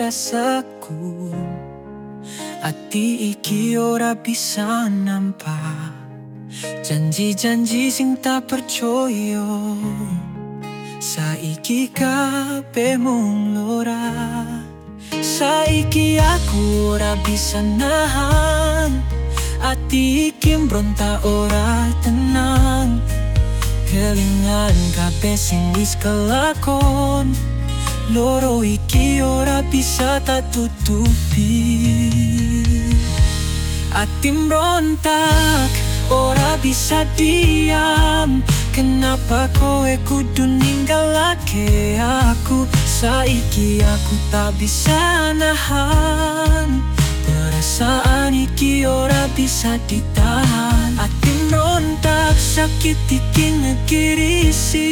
rasaku. Ati iki ora bisa nampak. Janji-janji sing tak percaya. Saiki kabeh mung lora Saiki aku ora bisa nahan. Ati iki mbrontak ora tenang. Kelingan kabeh sing wis kelakon Loro iki ora bisa tak tutupi. Ati mbrontak ora bisa diam. Kenapa kowe kudu ninggalake aku? Saiki aku tak bisa nahan. Perasaan iki ora bisa ditahan. Ati merontak sakit iki ngekirisi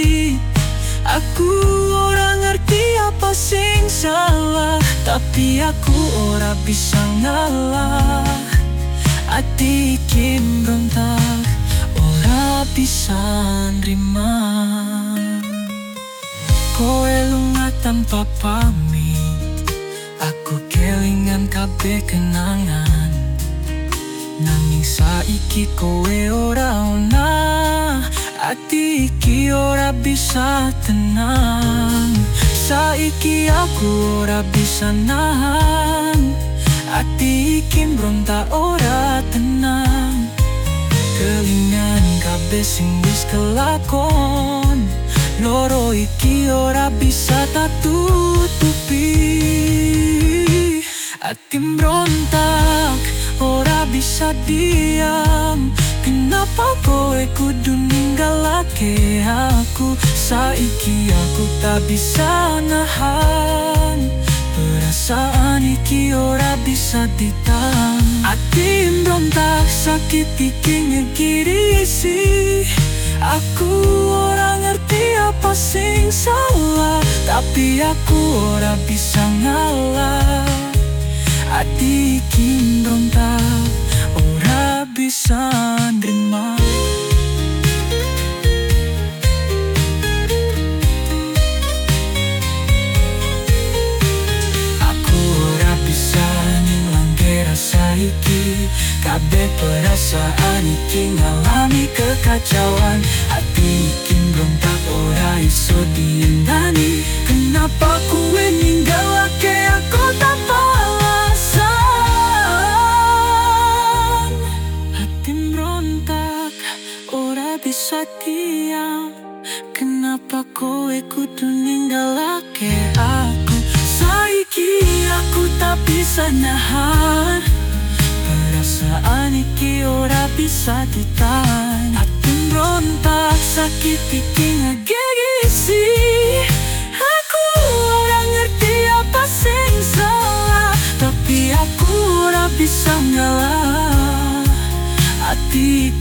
Aku sing salah Tapi aku ora bisa ngalah. Ati iki merontak ora bisa nerima. Kowe lunga tanpa pamit Aku kelingan kabeh kenangan. Nanging saiki kowe ora ona Αττική ώρα μπισά τενάν. Σαϊκή άκου ώρα μπισανάν Αττική μπροντά ώρα τενάν. Κελινάν καμπές συνδύς καλάκον Λορωϊκή ώρα μπισά τα τούτου πι Αττή μπροντάκ ώρα μπισά διάμ Kenapa kowe kudu ninggalake aku? Saiki aku tak bisa nahan. Perasaan iki ora bisa ditahan. Ati mbrontak sakit iki ngekirisi Aku ora ngerti apa sing salah Tapi aku ora bisa ngalah. Ati iki iki Kabeh perasaan iki ngalami kekacauan. Hati iki berontak ora iso diendani. Kenapa kue ninggalake? Aku tanpa alasan. Hati berontak ora bisa diam. Kenapa kowe kudu ninggalake aku? Saiki aku tak bisa nahan Iki ora bisa ditahan. Hati berontak sakit iki ngegigisi Aku ora ngerti apa sing salah Tapi aku ora bisa ngalah. Hati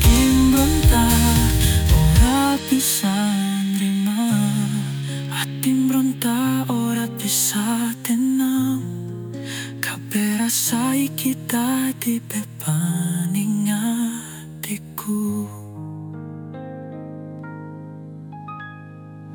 Pati pe paninga.